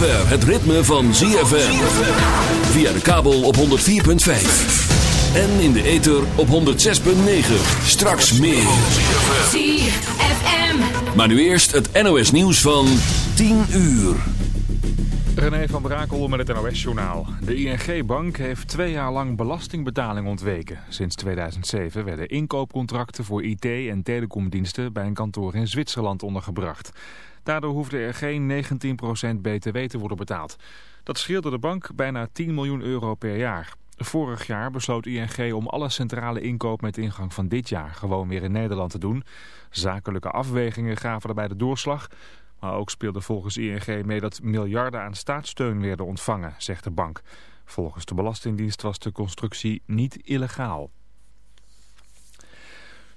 zover het ritme van ZFM. Via de kabel op 104.5. En in de ether op 106.9. Straks meer. ZFM. Maar nu eerst het NOS nieuws van 10 uur. René van Brakel met het NOS-journaal. De ING-bank heeft twee jaar lang belastingbetaling ontweken. Sinds 2007 werden inkoopcontracten voor IT- en telecomdiensten bij een kantoor in Zwitserland ondergebracht. Daardoor hoefde er geen 19% btw te worden betaald. Dat scheelde de bank bijna 10 miljoen euro per jaar. Vorig jaar besloot ING om alle centrale inkoop met ingang van dit jaar gewoon weer in Nederland te doen. Zakelijke afwegingen gaven daarbij de doorslag. Maar ook speelde volgens ING mee dat miljarden aan staatssteun werden ontvangen, zegt de bank. Volgens de Belastingdienst was de constructie niet illegaal.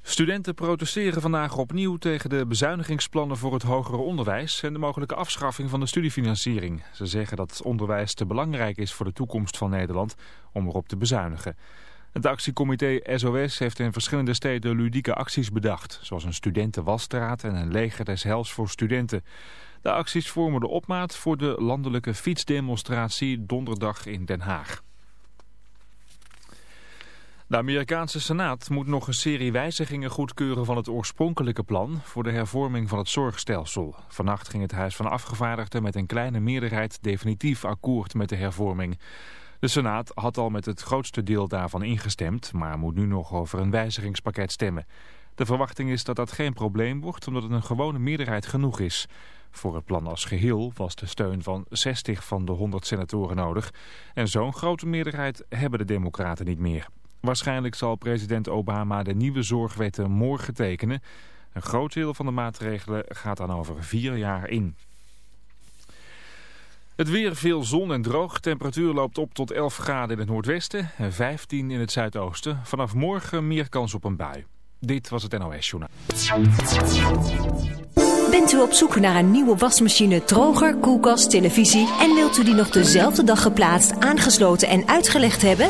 Studenten protesteren vandaag opnieuw tegen de bezuinigingsplannen voor het hogere onderwijs en de mogelijke afschaffing van de studiefinanciering. Ze zeggen dat onderwijs te belangrijk is voor de toekomst van Nederland om erop te bezuinigen. Het actiecomité SOS heeft in verschillende steden ludieke acties bedacht, zoals een studentenwasstraat en een leger des hels voor studenten. De acties vormen de opmaat voor de landelijke fietsdemonstratie donderdag in Den Haag. De Amerikaanse Senaat moet nog een serie wijzigingen goedkeuren van het oorspronkelijke plan voor de hervorming van het zorgstelsel. Vannacht ging het Huis van Afgevaardigden met een kleine meerderheid definitief akkoord met de hervorming. De Senaat had al met het grootste deel daarvan ingestemd, maar moet nu nog over een wijzigingspakket stemmen. De verwachting is dat dat geen probleem wordt, omdat het een gewone meerderheid genoeg is. Voor het plan als geheel was de steun van 60 van de 100 senatoren nodig. En zo'n grote meerderheid hebben de democraten niet meer. Waarschijnlijk zal president Obama de nieuwe zorgwetten morgen tekenen. Een groot deel van de maatregelen gaat dan over vier jaar in. Het weer veel zon en droog. Temperatuur loopt op tot 11 graden in het noordwesten en 15 in het zuidoosten. Vanaf morgen meer kans op een bui. Dit was het NOS Journaal. Bent u op zoek naar een nieuwe wasmachine, droger, koelkast, televisie... en wilt u die nog dezelfde dag geplaatst, aangesloten en uitgelegd hebben?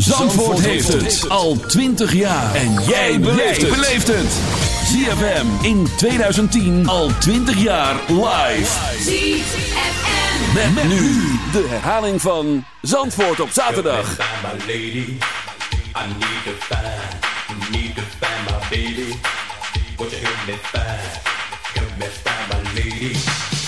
Zandvoort heeft het al 20 jaar. En jij beleeft het. ZFM in 2010 al 20 jaar live. ZFM. Met, met nu de herhaling van Zandvoort op zaterdag. my lady. I need to find, need to find my baby. Won't you help me find, help me find my lady?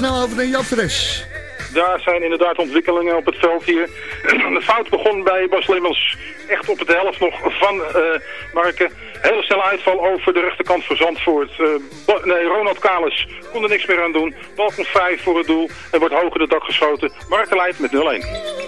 Snel over naar Jan Fres. Daar zijn inderdaad ontwikkelingen op het veld hier. De fout begon bij Bas Lemmels echt op de helft nog van eh Marken. Hele snelle uitval over de rechterkant voor Zandvoort. Eh, nee, Ronald Kalis kon er niks meer aan doen. Bal komt vrij voor het doel en wordt in het dak geschoten. Marken leidt met 0-1.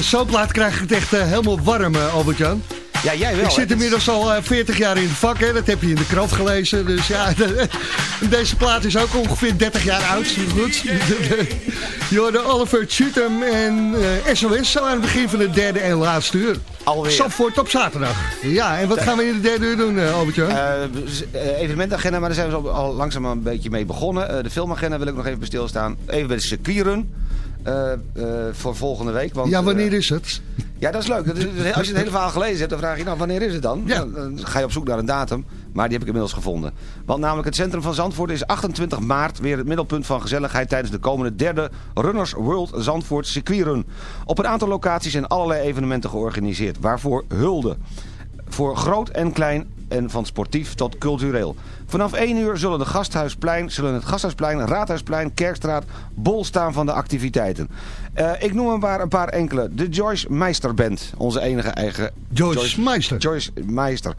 Van zo'n plaat krijg ik het echt eh, helemaal warm, eh, Albert-Jan. Ja, jij wel. Ik zit inmiddels al eh, 40 jaar in het vak, hè. dat heb je in de krant gelezen. Dus ja, deze plaat is ook ongeveer 30 jaar oud. Goed. Je hoorde Oliver Chutum en eh, SOS zo aan het begin van de derde en laatste uur. Alweer. Zandvoort op zaterdag. Ja, en wat gaan we in de derde uur doen, eh, Albert-Jan? Eh, z- eh, evenementagenda, maar daar zijn we al, langzaam een beetje mee begonnen. Eh, de filmagenda wil ik nog even bij stilstaan. Even bij de circuitrun. Eh, eh, voor volgende week. Want, ja, wanneer eh, is het? ja, dat is leuk. Dat is- als je het hele verhaal gelezen hebt, dan vraag je nou, wanneer is het dan? Ja. Dan, dan ga je op zoek naar een datum. Maar die heb ik inmiddels gevonden. Want namelijk het centrum van Zandvoort is 28 maart weer het middelpunt van gezelligheid tijdens de komende derde Runners World Zandvoort circuitrun. Op een aantal locaties zijn allerlei evenementen georganiseerd. Waarvoor hulde. Voor groot en klein en van sportief tot cultureel. Vanaf 1 uur zullen, de gasthuisplein, zullen het Gasthuisplein, Raadhuisplein, Kerkstraat bol staan van de activiteiten. Eh, ik noem er maar een paar enkele. De Joyce Meister Band, onze enige eigen... Joyce Meister. Joyce Meister.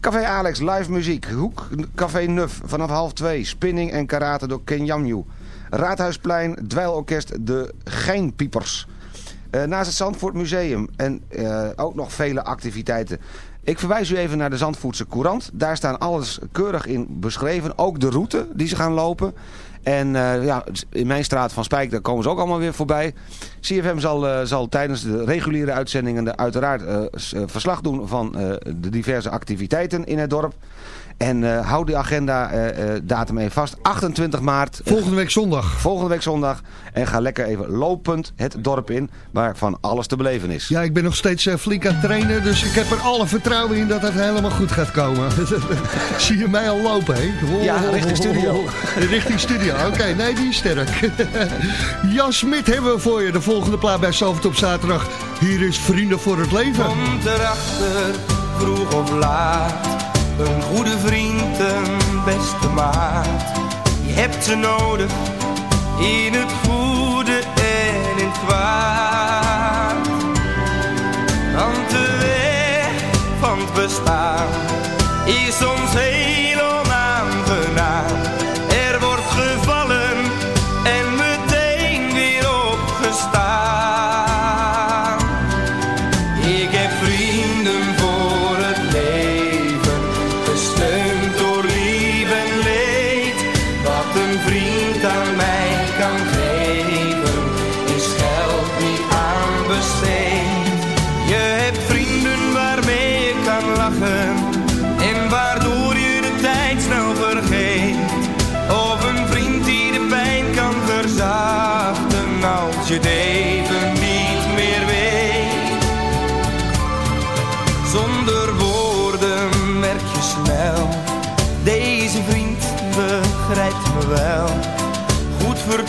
Café Alex, live muziek. Hoek, Café Nuf, vanaf half twee. Spinning en karate door Ken Jamju. Raadhuisplein, dweilorkest De Geinpiepers. Eh, naast het Zandvoort Museum en eh, ook nog vele activiteiten. Ik verwijs u even naar de Zandvoortse Courant. Daar staan alles keurig in beschreven. Ook de route die ze gaan lopen. En eh, ja, in mijn straat van Spijk, daar komen ze ook allemaal weer voorbij. CFM zal, eh, zal tijdens de reguliere uitzendingen de, uiteraard eh, verslag doen van de diverse activiteiten in het dorp. En eh houd de agenda datum even vast. 28 maart. Volgende week zondag. Volgende week zondag. En ga lekker even lopend het dorp in. Waar van alles te beleven is. Ja, ik ben nog steeds flink aan het trainen, dus ik heb er alle vertrouwen in dat het helemaal goed gaat komen. Zie je mij al lopen, hè? Ja, richting studio. Richting studio, oké. Nee, die is sterk. Jan Smit hebben we voor je, de volgende plaat bij Zalvert op zaterdag. Hier is Vrienden voor het Leven. Komt erachter, vroeg of laat. Een goede vriend, een beste maat. Je hebt ze nodig, in het goede en in het kwaad. Want de weg van het bestaan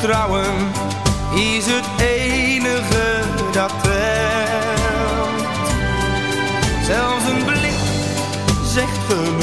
vertrouwen is het enige dat telt. Zelfs een blik zegt genoeg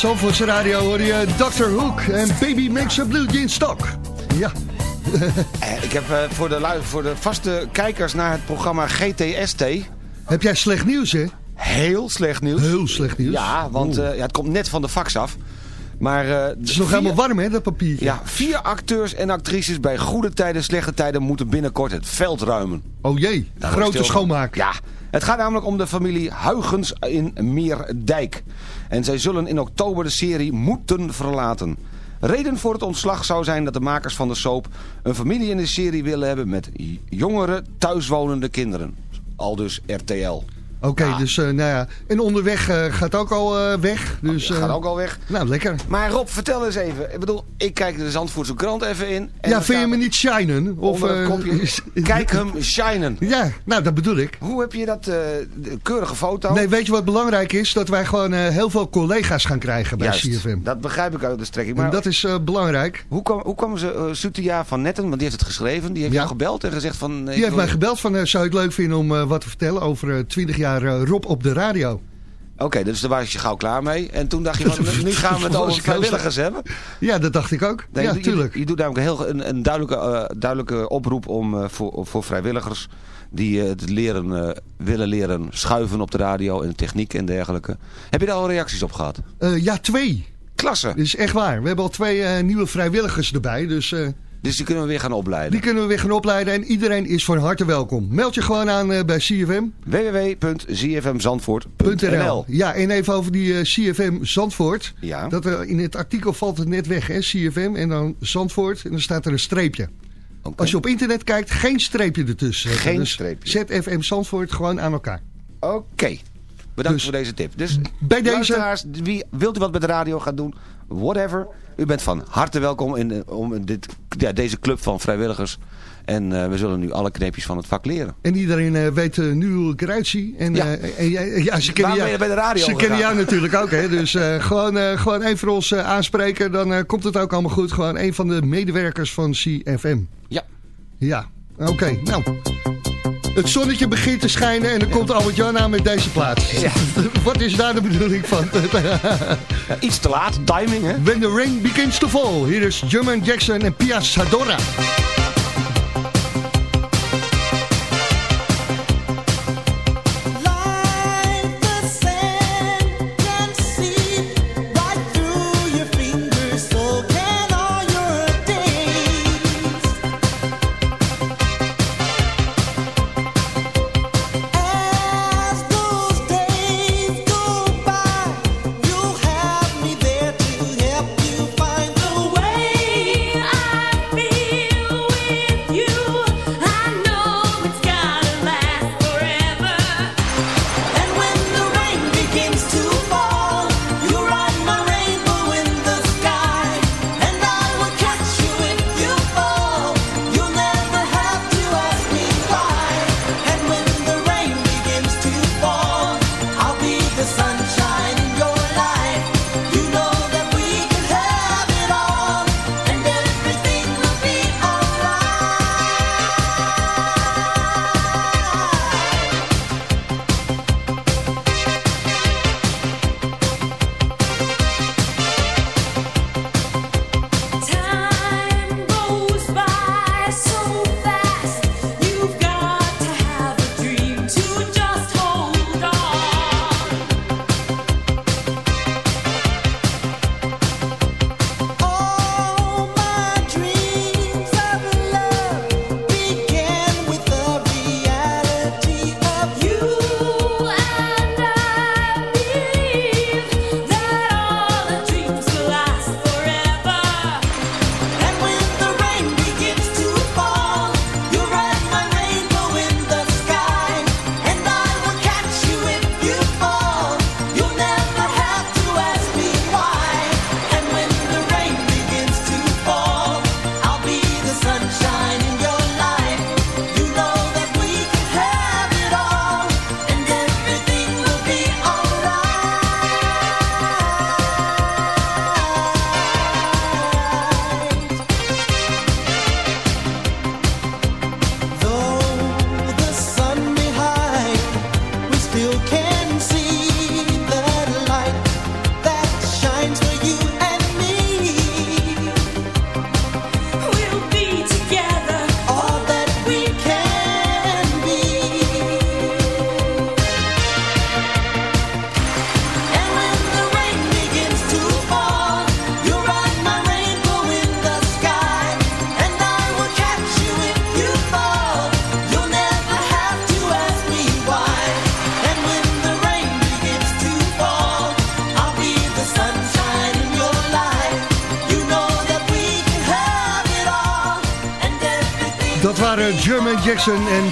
Op de Zandvoortse radio hoor je Dr. Hook en Baby Makes a Blue Jeans Stock. Ja. Eh, Ik heb eh, voor, de, voor de vaste kijkers naar het programma GTST... Heb jij slecht nieuws, hè? Heel slecht nieuws. Heel slecht nieuws. Ja, want eh, ja, het komt net van de fax af. Maar, Het is nog helemaal warm, hè, dat papiertje? Ja, vier acteurs en actrices bij goede tijden, slechte tijden moeten binnenkort het veld ruimen. Oh jee, Daar grote schoonmaak. Ja, het gaat namelijk om de familie Huygens in Meerdijk. En zij zullen in oktober de serie moeten verlaten. Reden voor het ontslag zou zijn dat de makers van de soap... een familie in de serie willen hebben met jongere thuiswonende kinderen. Aldus RTL. Oké, dus eh, nou ja. En onderweg eh, gaat ook al eh, weg. Dus, Gaat ook al weg. Nou, lekker. Maar Rob, vertel eens even. Ik bedoel, ik kijk de Zandvoortse krant even in. En ja, vind je me niet shinen? Of, kijk hem shinen. Ja, nou, dat bedoel ik. Hoe heb je dat, keurige foto? Nee, weet je wat belangrijk is? Dat wij gewoon heel veel collega's gaan krijgen bij Juist, CFM. dat begrijp ik uit de strekking. En Maar dat is belangrijk. hoe, kwam, hoe kwamen ze, Sutia van Netten, want die heeft het geschreven, die heeft Ja. jou gebeld en gezegd van... Die heeft wil- mij gebeld van, zou je het leuk vinden om wat te vertellen over eh, 20 jaar eh, Rob op de radio? Oké, dus daar was je gauw klaar mee. En toen dacht je van, nu gaan we het over vrijwilligers hebben. Ja, dat dacht ik ook. Nee, ja, je, tuurlijk. Je, doet namelijk een, heel, een, een duidelijke, eh, duidelijke oproep om, eh, voor, voor vrijwilligers die het leren, willen leren schuiven op de radio en techniek en dergelijke. Heb je daar al reacties op gehad? Eh, ja, twee. Klasse. Dit is echt waar. We hebben al twee nieuwe vrijwilligers erbij. Dus Dus die kunnen we weer gaan opleiden. die kunnen we weer gaan opleiden. En iedereen is van harte welkom. Meld je gewoon aan eh, bij CFM. www.zfmzandvoort.nl Ja, en even over die eh, CFM Zandvoort. Ja. Dat er, in het artikel valt het net weg, hè? CFM en dan Zandvoort. En dan staat er een streepje. Als je op internet kijkt, geen streepje ertussen. Geen Dus streepje. ZFM Zandvoort gewoon aan elkaar. Oké. Bedankt Dus- voor deze tip. Dus Bij deze- wie, wilt u wat met de radio gaan doen? Whatever. U bent van harte welkom in, eh, om dit, ja, deze club van vrijwilligers. En eh, we zullen nu alle kneepjes van het vak leren. En iedereen eh, weet nu hoe ik eruit zie. En, Ja. en, jij- ja, ze kennen jou, ben je bij de radio Ze kennen jou natuurlijk ook. Hè? Dus gewoon, gewoon even ons aanspreken. Dan komt het ook allemaal goed. Gewoon een van de medewerkers van CFM. Ja. Ja, oké. Nou, het zonnetje begint te schijnen en dan komt Albert-Jan aan met deze plaats. Ja. Wat is daar de bedoeling van? Iets te laat, timing hè? When the rain begins to fall. Hier is Jermaine Jackson en Pia Sadora.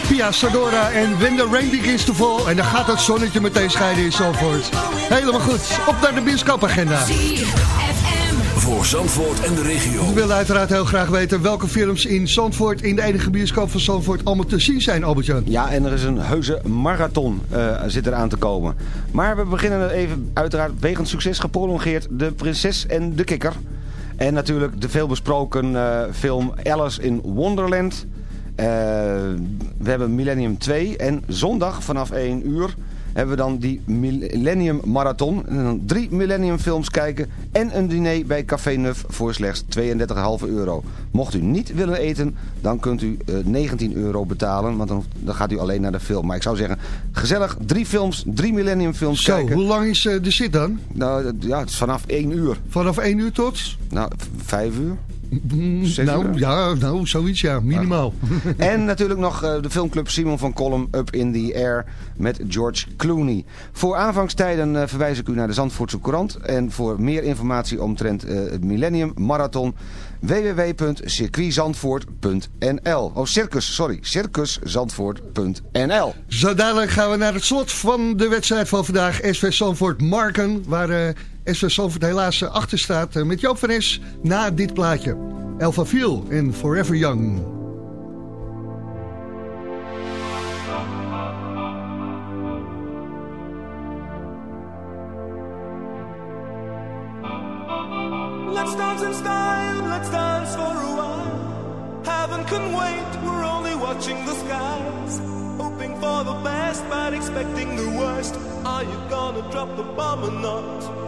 Pia Sadora en When the Rain Begins to Fall. En dan gaat het zonnetje meteen schijnen in Zandvoort. Helemaal goed. Op naar de bioscoopagenda. Voor Zandvoort en de regio. We willen uiteraard heel graag weten welke films in Zandvoort, in de enige bioscoop van Zandvoort, allemaal te zien zijn, Albert-Jan. Ja, en er is een heuse marathon eh, zit er aan te komen. Maar we beginnen even uiteraard wegens succes geprolongeerd De Prinses en de Kikker. En natuurlijk de veelbesproken eh film Alice in Wonderland. Eh, we hebben Millennium 2 en zondag vanaf 1 uur hebben we dan die Millennium Marathon. En dan drie Millennium films kijken en een diner bij Café Nuf voor slechts 32,5 euro. Mocht u niet willen eten, dan kunt u eh, 19 euro betalen, want dan, dan gaat u alleen naar de film. Maar ik zou zeggen, gezellig, drie films, drie Millennium films Zo, kijken. hoe lang is eh, de zit dan? Nou, ja, het is vanaf 1 uur. Vanaf 1 uur tot? Nou, v- 5 uur. Nou, ja, nou, zoiets ja, minimaal. En natuurlijk nog eh, de filmclub Simon van Kolm Up in the Air met George Clooney. Voor aanvangstijden eh, verwijs ik u naar de Zandvoortse Courant. En voor meer informatie omtrent eh, het Millennium Marathon www.circuitzandvoort.nl Oh, circus, sorry. circuszandvoort.nl Zo dadelijk gaan we naar het slot van de wedstrijd van vandaag. SV Zandvoort Marken, waar SV Zandvoort helaas eh, achter staat eh, met Joop van na dit plaatje. Elva Viel en Forever Young. Let's dance in style, let's dance for a while. Heaven can wait, we're only watching the skies. Hoping for the best, but expecting the worst. Are you gonna drop the bomb or not?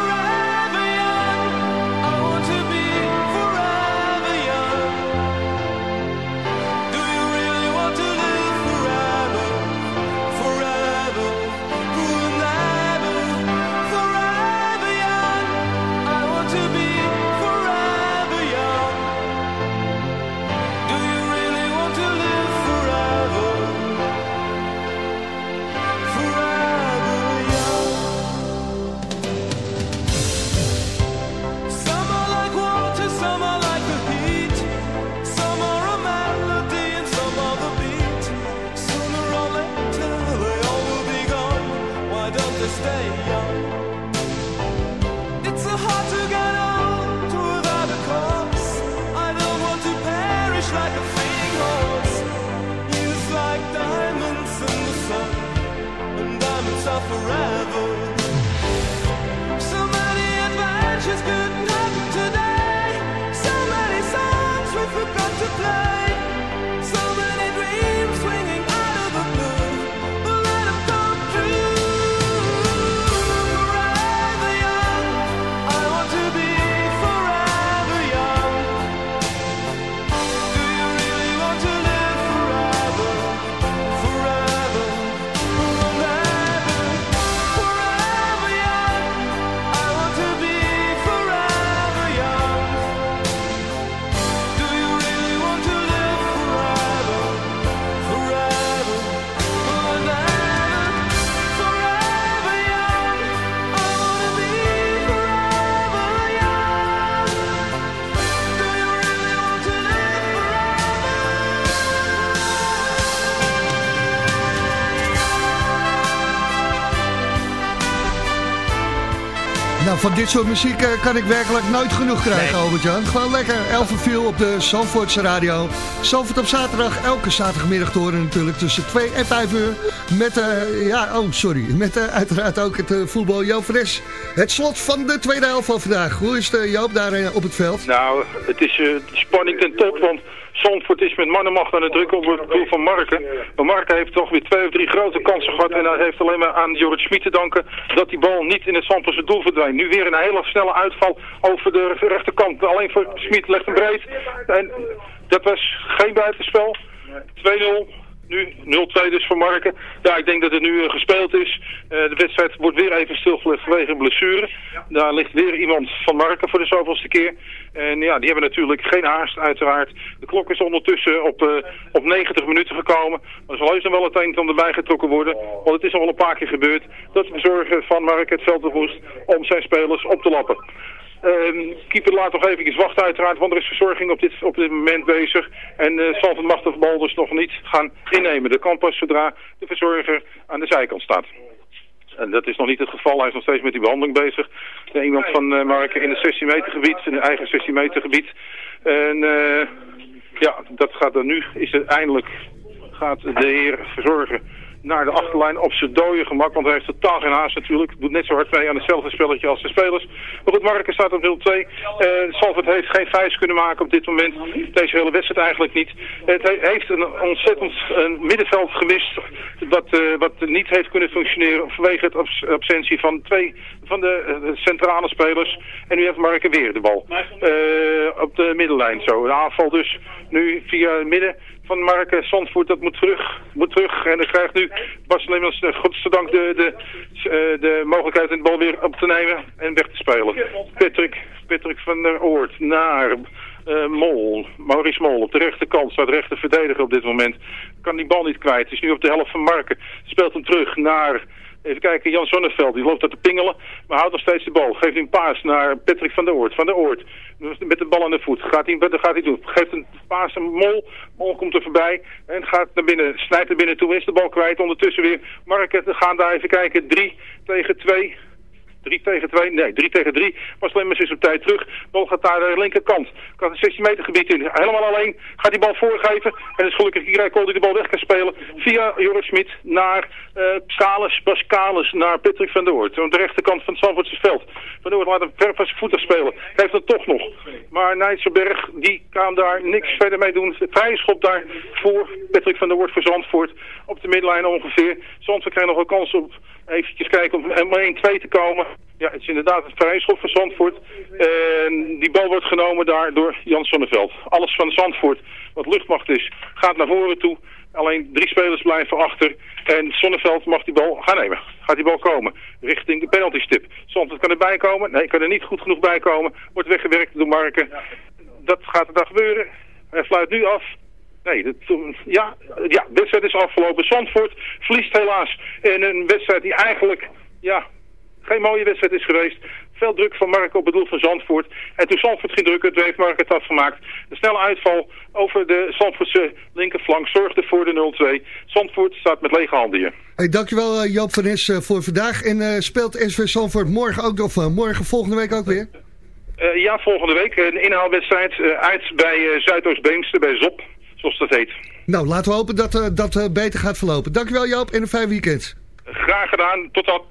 Nou, van dit soort muziek eh, kan ik werkelijk nooit genoeg krijgen, Albert-Jan. Gewoon lekker, Elvenviel op de Zandvoortse radio. Zandvoort op zaterdag, elke zaterdagmiddag te horen natuurlijk tussen 2 en 5 uur. Met, eh, ja, oh sorry, met eh, uiteraard ook het voetbal Joop Fres. Het slot van de tweede helft van vandaag. Hoe is het, Joop, daar op het veld? Nou, het is eh, spanning ten top, want Zandvoort is met mannenmacht aan het drukken op het doel van Marken. Maar Marken heeft toch weer twee of drie grote kansen gehad en hij heeft alleen maar aan Jorrit Schmid te danken dat die bal niet in het Zandvoortse doel verdwijnt. Nu weer een hele snelle uitval over de rechterkant. Alleen voor Schmid legt hem breed en dat was geen buitenspel. 2-0. Nu 0-2 dus voor Marken. Ja, ik denk dat het nu eh, gespeeld is. Eh, de wedstrijd wordt weer even stilgelegd vanwege een blessure. Daar ligt weer iemand van Marken voor de zoveelste keer. En ja, die hebben natuurlijk geen haast uiteraard. De klok is ondertussen op, eh, op 90 minuten gekomen. Maar er zal heus nog wel het een en ander bijgetrokken worden. Want het is al wel een paar keer gebeurd dat de bezorger van Marken het veld op moest om zijn spelers op te lappen. Ehm keeper laat nog even wachten uiteraard, want er is verzorging op dit, op dit moment bezig. En uh, zal van macht de bal dus nog niet gaan innemen. Dat kan pas zodra de verzorger aan de zijkant staat. En dat is nog niet het geval. Hij is nog steeds met die behandeling bezig. Ja, iemand van eh, Marken in het 16 meter gebied, in het eigen 16 meter gebied. En eh, ja, dat gaat er nu, is het eindelijk, gaat de heer verzorgen naar de achterlijn op zijn dode gemak. Want hij heeft totaal geen haast natuurlijk. Doet net zo hard mee aan hetzelfde spelletje als de spelers. Maar goed, Marken staat op 0-2. Uh, Salford heeft geen vuist kunnen maken op dit moment. Deze hele wedstrijd eigenlijk niet. Het he- heeft een ontzettend een middenveld gemist. Wat, eh, wat niet heeft kunnen functioneren vanwege het abs- absentie van twee van de eh, centrale spelers. En nu heeft Marken weer de bal. Op de middenlijn zo. De aanval dus nu via het midden van Marken Zandvoort. Dat moet terug. Moet terug. En dan krijgt nu Bas Lemmers, uh, godzijdank, de, de, eh, de mogelijkheid om de bal weer op te nemen en weg te spelen. Patrick, Patrick van der Oort naar eh, Mol. Maurice Mol op de rechterkant staat rechter verdediger op dit moment. Kan die bal niet kwijt. Is nu op de helft van Marken. Speelt hem terug naar... Even kijken, Jan Zonneveld, die loopt dat te pingelen, maar houdt nog steeds de bal. Geeft een paas naar Patrick van der Oort. Van der Oort, met de bal aan de voet. Gaat hij, dat gaat hij doen. Geeft een paas aan Mol. Mol komt er voorbij en gaat naar binnen. Snijdt er binnen toe, is de bal kwijt. Ondertussen weer Marken, we gaan daar even kijken. 3 tegen 2. 3 tegen 2, nee, 3 tegen 3. Bas Lemmers is op tijd terug. Bal gaat daar naar de linkerkant. Kan het 16 meter gebied in. Helemaal alleen. Gaat die bal voorgeven. En is gelukkig Rijkool die de bal weg kan spelen. Via Joris Smit naar uh, Bas Kalis naar Patrick van der Oort. Aan de rechterkant van het Zandvoortse veld. Van der Oort laat hem ver van voeten spelen. Heeft het toch nog. Maar Nijtsenberg, die kan daar niks verder mee doen. Vrije schop daar voor Patrick van der Oort voor Zandvoort. Op de middenlijn ongeveer. Zandvoort krijgt nog een kans op eventjes kijken om om 1-2 te komen. Ja, het is inderdaad een vrije schop van Zandvoort. En die bal wordt genomen daar door Jan Sonneveld. Alles van Zandvoort, wat luchtmacht is, gaat naar voren toe. Alleen drie spelers blijven achter. En Sonneveld mag die bal gaan nemen. Gaat die bal komen richting de penalty stip. Zandvoort kan erbij komen. Nee, kan er niet goed genoeg bij komen. Wordt weggewerkt door Marken. Dat gaat er dan gebeuren. Hij sluit nu af. Nee, ja, ja, de wedstrijd is afgelopen. Zandvoort verliest helaas in een wedstrijd die eigenlijk ja, geen mooie wedstrijd is geweest. Veel druk van Mark op het doel van Zandvoort. En toen Zandvoort ging drukken, toen heeft Mark het afgemaakt. De snelle uitval over de Zandvoortse linkerflank zorgde voor de 0-2. Zandvoort staat met lege handen hier. Hey, dankjewel uh, Joop van Nes uh, voor vandaag. En uh, speelt SV Zandvoort morgen ook, of morgen volgende week ook weer? Uh, ja, volgende week. Een inhaalwedstrijd uit bij Zuidoost-Beemster, bij Zop, zoals dat heet. Nou, laten we hopen dat dat beter gaat verlopen. Dankjewel Joop en een fijn weekend. Graag gedaan, tot dan.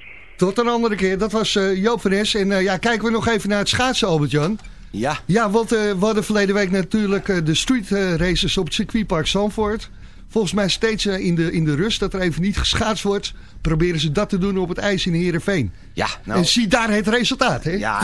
Tot een andere keer. Dat was uh, Joop van Es. En uh, ja, kijken we nog even naar het schaatsen, Albert-Jan. Ja. Ja, want uh, we hadden verleden week natuurlijk de street races op het circuitpark Zandvoort. Volgens mij steeds in, de, in de rust dat er even niet geschaatst wordt. Proberen ze dat te doen op het ijs in Heerenveen. Ja, nou, en zie daar het resultaat. Hè? Ja,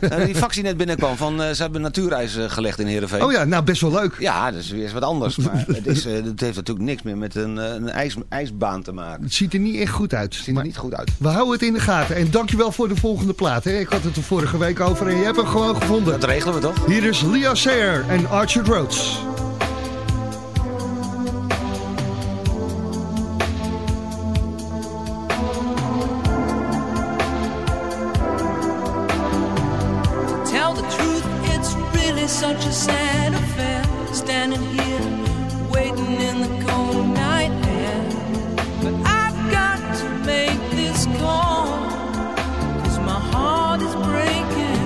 nou, die factie net binnenkwam van uh, ze hebben een natuurreis uh, gelegd in Heerenveen. Oh ja, nou best wel leuk. Ja, dat is weer eens wat anders. Maar het, is, uh, het heeft natuurlijk niks meer met een, een ijs, ijsbaan te maken. Het ziet er niet echt goed uit. Het ziet er niet goed uit. We houden het in de gaten. En dankjewel voor de volgende plaat. Hè? Ik had het er vorige week over en je hebt hem gewoon gevonden. Dat regelen we toch? Hier is Leo Sayer en Archer Rhodes. Such a sad affair. Standing here Waiting in the cold night air. But I've got to make this call Cause my heart is breaking.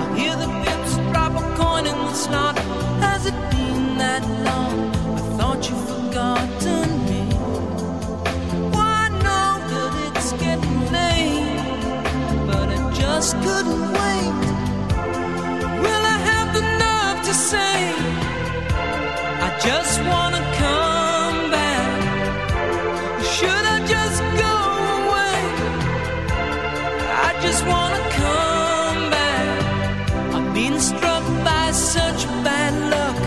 I hear the pips drop a coin in the slot. Has it been that long? I thought you'd forgotten me. Well, I know that it's getting late But I just couldn't wait and some love I just go away? I just wanna come back. I've been struck by such bad luck.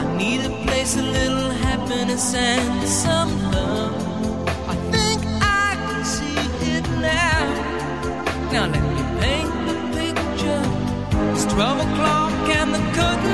I need a place a little happiness and something. I think I can see it now Now Twelve o'clock and the curtain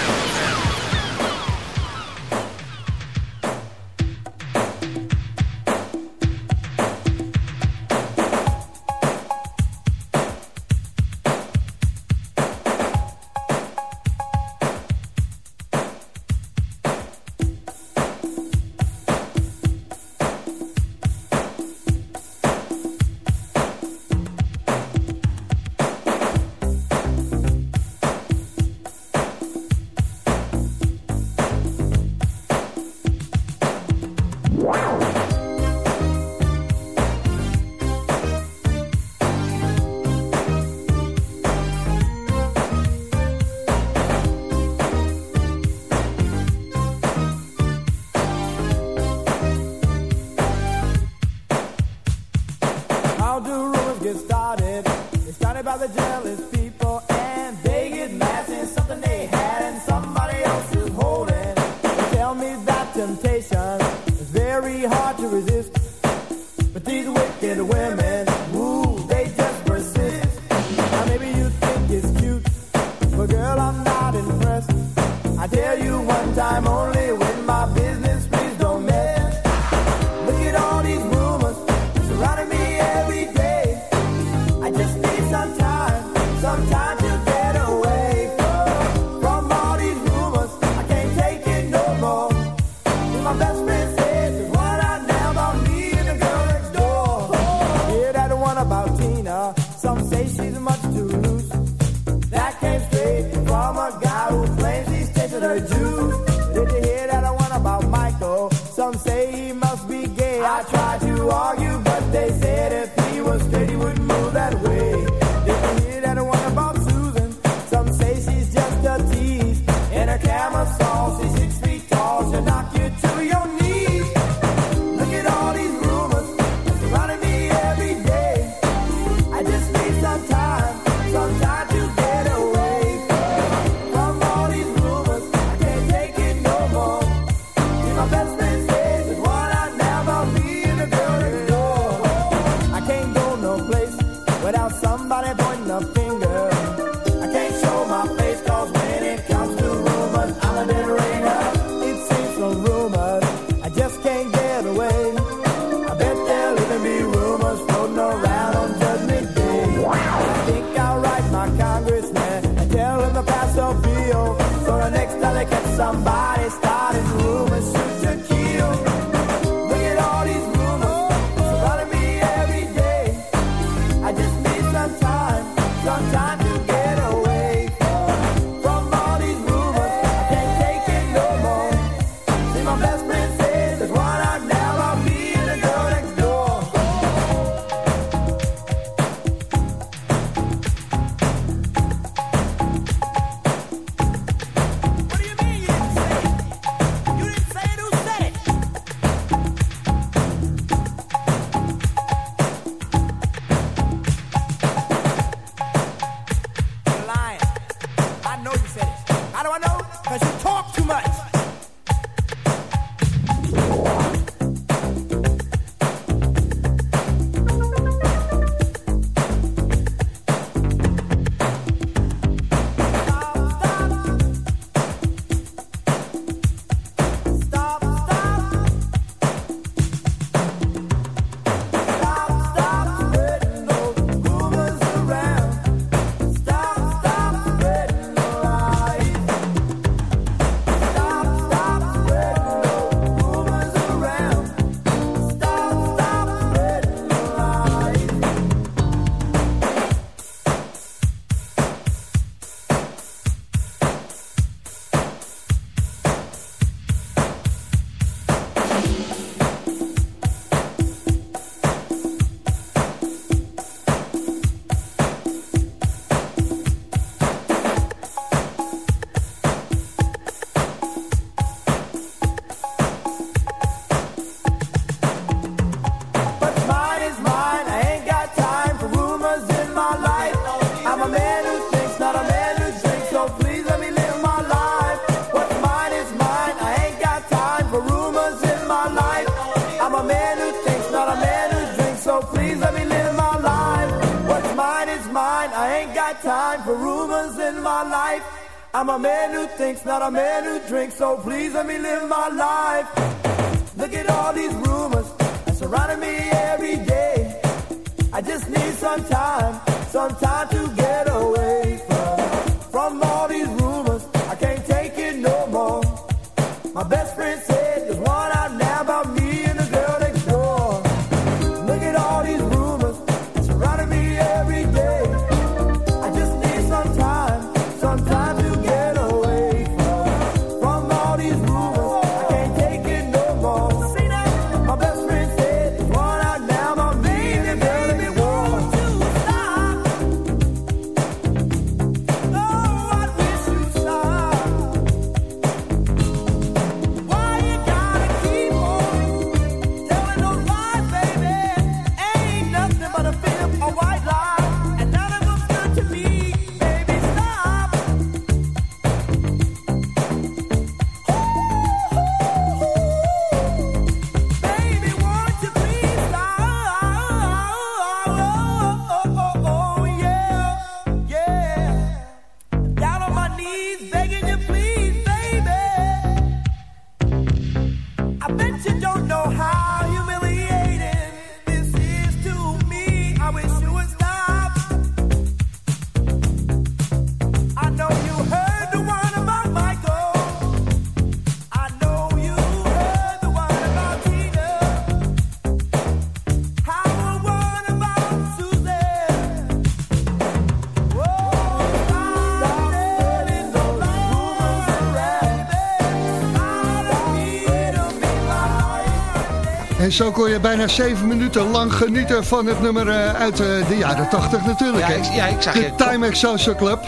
En zo kon je bijna zeven minuten lang genieten van het nummer eh, uit eh, de jaren 80 natuurlijk. Ja, ik- ja, ik zag de je- Timex Social Club.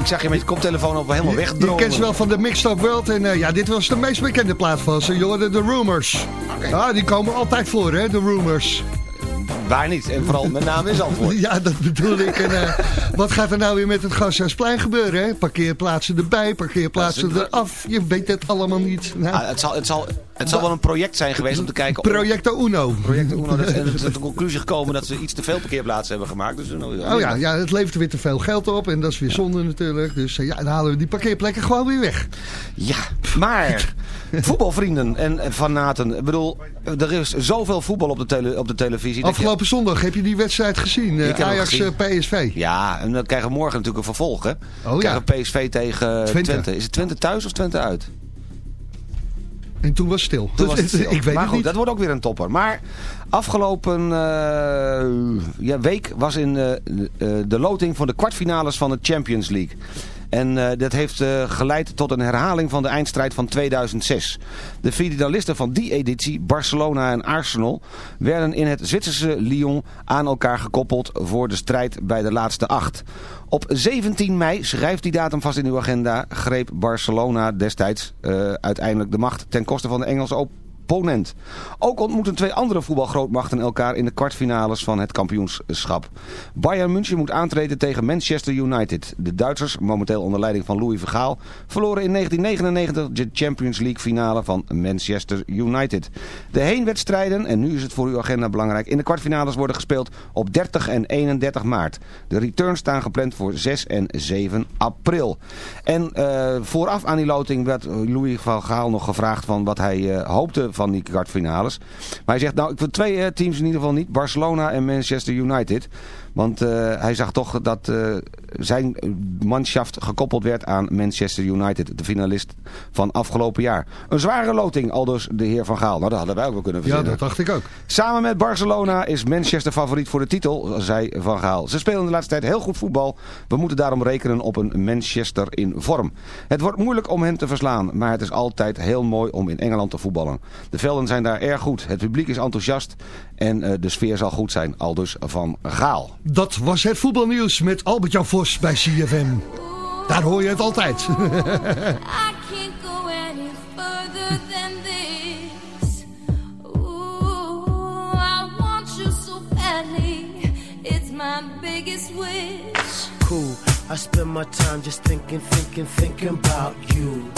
Ik zag je met je koptelefoon op helemaal wegdromen. je kent ze wel van de Mixed Up World. En eh, ja, dit was de meest bekende plaat van ze. Je de Rumors. Ja, die komen altijd voor, hè, de Rumors. Waar niet? En vooral met name is antwoord. Ja, dat bedoel ik. En, wat gaat er nou weer met het Gasthuisplein gebeuren? Hè? Parkeerplaatsen erbij, parkeerplaatsen eraf. Je weet het allemaal niet. Nou, Ah, het, zal, het, zal, het zal wel een project zijn geweest om te kijken... of- Projecto Uno. Project Uno, dat- is tot de conclusie gekomen dat ze iets te veel parkeerplaatsen hebben gemaakt. Dus, nou, Oh ja, ja, het levert weer te veel geld op en dat is weer zonde natuurlijk. Dus eh, ja, dan halen we die parkeerplekken gewoon weer weg. Ja, maar voetbalvrienden en en fanaten. Ik bedoel, er is zoveel voetbal op de, tele, op de televisie. je- Afgelopen zondag heb je die wedstrijd gezien. eh, Ik Ajax gezien. eh, PSV. Ja, en dan krijgen we morgen natuurlijk een vervolg, hè? Oh ja. krijgen PSV tegen Twente. Twente. Is het Twente thuis of Twente uit? En toen was het stil. Toen was het stil. ik weet maar goed, niet. dat wordt ook weer een topper. Maar afgelopen eh, ja, week was in eh, eh, de loting voor de kwartfinales van de Champions League. En eh, dat heeft eh, geleid tot een herhaling van de eindstrijd van 2006. De finalisten van die editie, Barcelona en Arsenal, werden in het Zwitserse Lyon aan elkaar gekoppeld voor de strijd bij de laatste acht. Op 17 mei, schrijft die datum vast in uw agenda, greep Barcelona destijds eh, uiteindelijk de macht ten koste van de Engelse opponent. Ook ontmoeten twee andere voetbalgrootmachten elkaar in de kwartfinales van het kampioenschap. Bayern München moet aantreden tegen Manchester United. De Duitsers, momenteel onder leiding van Louis Vergaal, verloren in 1999 de Champions League finale van Manchester United. De heenwedstrijden, en nu is het voor uw agenda belangrijk, in de kwartfinales worden gespeeld op 30 en 31 maart. De returns staan gepland voor 6 en 7 april. En eh, vooraf aan die loting werd Louis van Gaal nog gevraagd van wat hij eh, hoopte van die kwartfinales. Maar hij zegt, nou ik wil twee eh, teams in ieder geval niet, Barcelona en Manchester United. Want eh, hij zag toch dat eh, zijn manschaft gekoppeld werd aan Manchester United, de finalist van afgelopen jaar. Een zware loting, aldus de heer Van Gaal. Nou, dat hadden wij ook wel kunnen Ja, verzinnen. dat dacht ik ook. Samen met Barcelona is Manchester favoriet voor de titel, zei Van Gaal. Ze spelen de laatste tijd heel goed voetbal. We moeten daarom rekenen op een Manchester in vorm. Het wordt moeilijk om hen te verslaan, maar het is altijd heel mooi om in Engeland te voetballen. De velden zijn daar erg goed. Het publiek is enthousiast en eh, de sfeer zal goed zijn, aldus Van Gaal. Dat was het voetbalnieuws met Albert-Jan Vos bij CFM. Daar hoor je het altijd. Cool. I spend my time just thinking, thinking, thinking about you.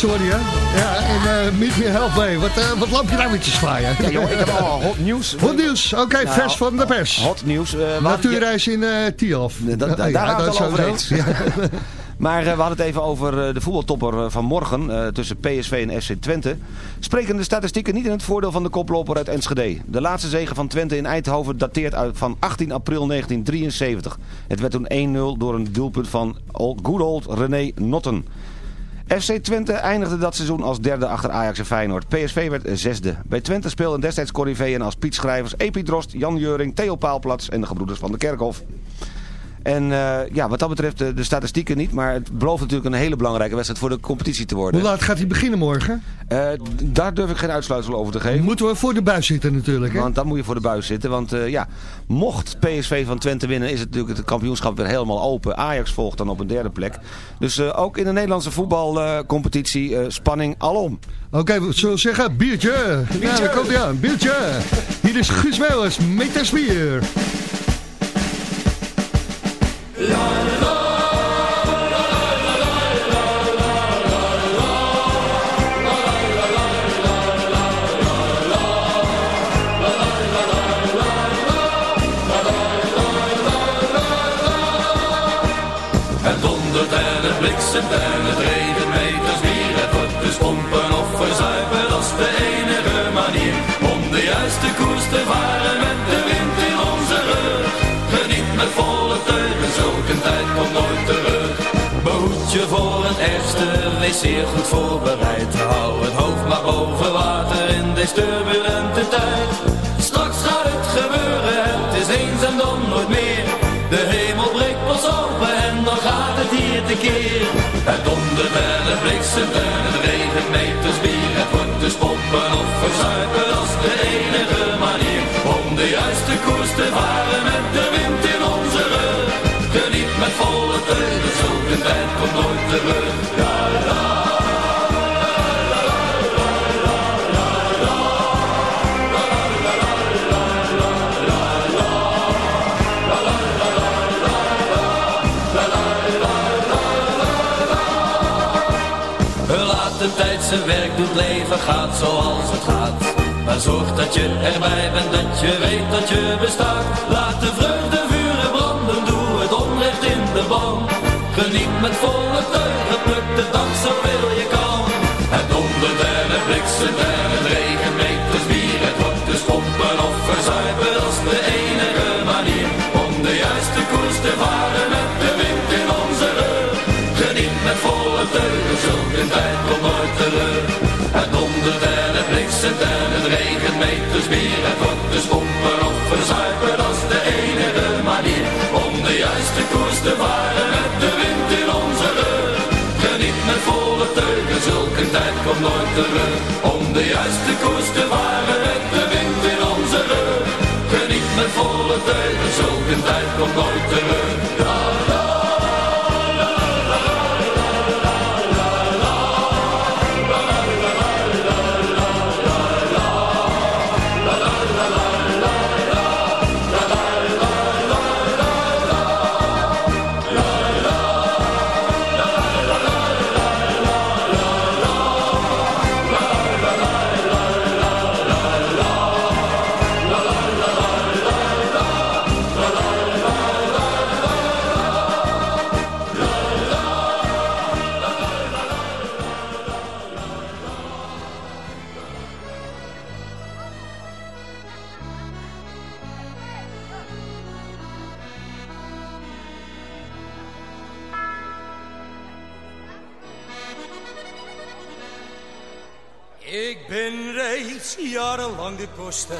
Peas hoor je. Ja, en eh Meet Me Halfway. Wat, eh, wat loop je daar met je zwaaien? Ja, ik heb hot nieuws. Hot nieuws, oké, Nou, vers van de pers. Hot nieuws. eh, Natuurreis in eh Tialf. Da- da- Ja, daar ja, dat het al over eens. Maar eh, we hadden het even over de voetbaltopper van morgen tussen PSV en FC Twente. Spreken de statistieken niet in het voordeel van de koploper uit Enschede. De laatste zege van Twente in Eindhoven dateert uit van 18 april 1973. Het werd toen 1-0 door een doelpunt van good old René Notten. FC Twente eindigde dat seizoen als derde achter Ajax en Feyenoord. PSV werd zesde. Bij Twente speelden destijds Corriveeën als Piet Schrijvers, Epi Drost, Jan Jeuring, Theo Paalplats en de gebroeders van de Kerkhof. En eh, ja, wat dat betreft de, de statistieken niet, maar het belooft natuurlijk een hele belangrijke wedstrijd voor de competitie te worden. Hoe laat gaat hij beginnen morgen? D- daar durf ik geen uitsluitsel over te geven. Moeten we voor de buis zitten natuurlijk, hè? Want dan moet je voor de buis zitten. Want eh, ja, mocht PSV van Twente winnen, is het natuurlijk het kampioenschap weer helemaal open. Ajax volgt dan op een derde plek. Dus ook in de Nederlandse voetbalcompetitie spanning alom. Oké, we zullen zeggen, biertje. Ja, daar komt hij aan, biertje. Hier is Guus Meeuwers, meters bier. Ze bellen, meters bieren, putters, pompen of verzuipen, dat is de enige manier om de juiste koers te varen met de wind in onze rug. Geniet met volle teugen, zulke tijd komt nooit terug. Behoed je voor het ergste, wees zeer goed voorbereid. Hou het hoofd maar boven water in deze turbulente tijd. Straks gaat het gebeuren, het is eens en dan nooit meer. De hemel Dondert en het bliksemt en het regent meters bier. Het wordt dus of verzuipen, is de enige manier. Om de juiste koers te varen met de wind in onze rug. Geniet met volle teugen, zulke tijd komt nooit terug. De tijd zijn werk doet, leven gaat zoals het gaat. Maar zorg dat je erbij bent, dat je weet dat je bestaat. Laat de vreugde vuren branden, doe het onrecht in de ban. Geniet met volle teugen, pluk de dag zoveel je kan. Het het bliksemt en het meters bier. Het wordt dus pompen of verzuipen, dat is de enige manier. Om de juiste koers te varen met de wind in onze rug. Geniet met volle teugen, zulke tijd komt nooit terug. Om de juiste koers te varen met de wind in onze rug. Geniet met volle teugen, zulke tijd komt nooit terug. Jarenlang de koster.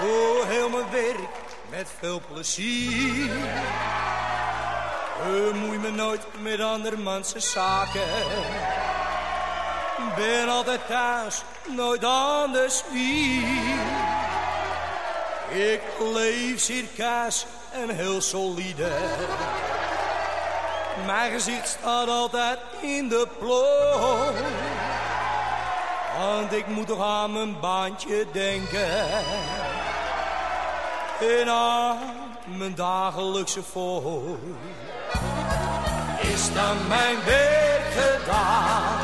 Doe heel mijn werk met veel plezier. Bemoei me nooit met andermans zaken. Ben altijd thuis, nooit anders wie. Ik leef circa's en heel solide. Mijn gezicht staat altijd in de plooi. Want ik moet toch aan mijn baantje denken. En aan mijn dagelijkse fooi. Is dan mijn werk gedaan,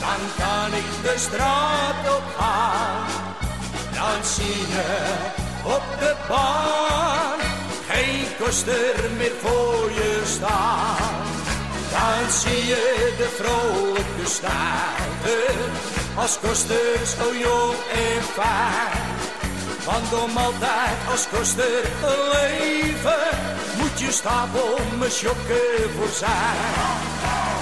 dan kan ik de straat op gaan. Dan zie je op de baan geen koster meer voor je staan. Dan zie je de vrolijke stijgen als koster zo jong en fijn. Want om altijd als koster te leven moet je stapel me sjokken voor zijn.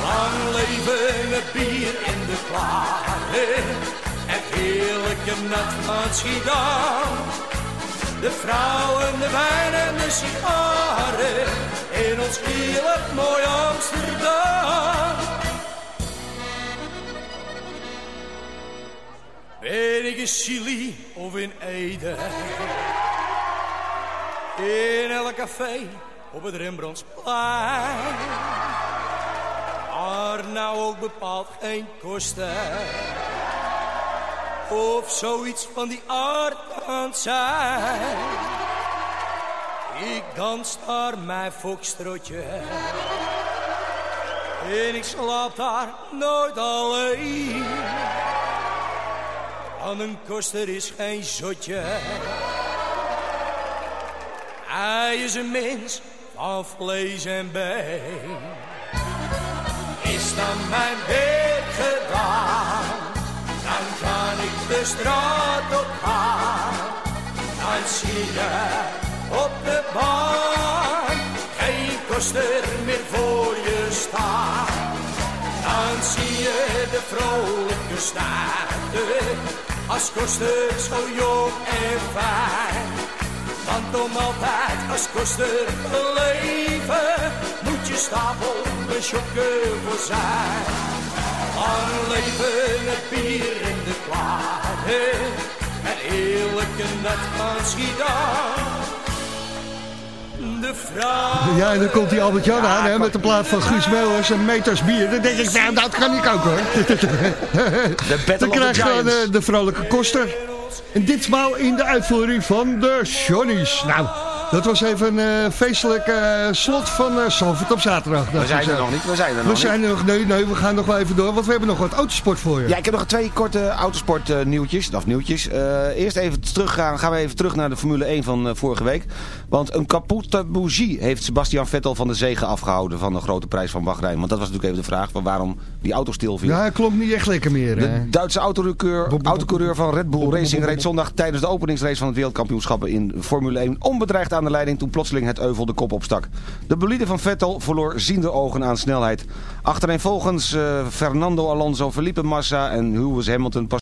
Lang leven het bier in de klaren, het heerlijke nat van Schiedam. De vrouwen, de wijn en de sigaren in ons heerlijk mooi Amsterdam. Ben ik in Chili of in Ede? In elk café op het Rembrandtsplein. Maar nou ook bepaald geen kosten. Of zoiets van die aard zijn. Ik dans daar mijn fokstrotje. En ik slaap daar nooit alleen. Want een koster is geen zotje. Hij is een mens van vlees en been. Is dan mijn werk gedaan, dan kan ik de straat op gaan. Dan zie je op de baan geen koster meer voor je staan. Dan zie je de vrolijke staarten als koster zo jong en fijn. Want om altijd als koster te leven, moet je stapel een schokken voor zijn. Leven het bier in de klare, en eerlijke net van Schiedam. De. Ja, en dan komt die Albert Jan aan hè, met de plaat van Guus Meeuwers en meters bier. Dan denk ik, nou, dat kan ik ook hoor. Battle Dan krijg je gewoon Giants. eh, de vrolijke koster. En ditmaal in de uitvoering van de Johnny's. Nou, dat was even een eh, feestelijk eh, slot van uh, Zandvoort op zaterdag. We zijn er nog niet, we zijn er nog We zijn er nog, nee, nee, we gaan nog wel even door, want we hebben nog wat autosport voor je. Ja, ik heb nog twee korte autosport eh, nieuwtjes. Of nieuwtjes. Eh, eerst even teruggaan, gaan we even terug naar de Formule 1 van eh, vorige week. Want een kapotte bougie heeft Sebastian Vettel van de zegen afgehouden van de grote prijs van Bahrein. Want dat was natuurlijk even de vraag van waarom die auto stilviel. Ja, het klonk niet echt lekker meer. hè. De Duitse autocoureur, autocoureur van Red Bull Racing reed zondag tijdens de openingsrace van het wereldkampioenschap in Formule 1 onbedreigd aan de leiding toen plotseling het euvel de kop opstak. De bolide van Vettel verloor ziende ogen aan snelheid. Achtereenvolgens eh Fernando Alonso, Felipe Massa en Lewis Hamilton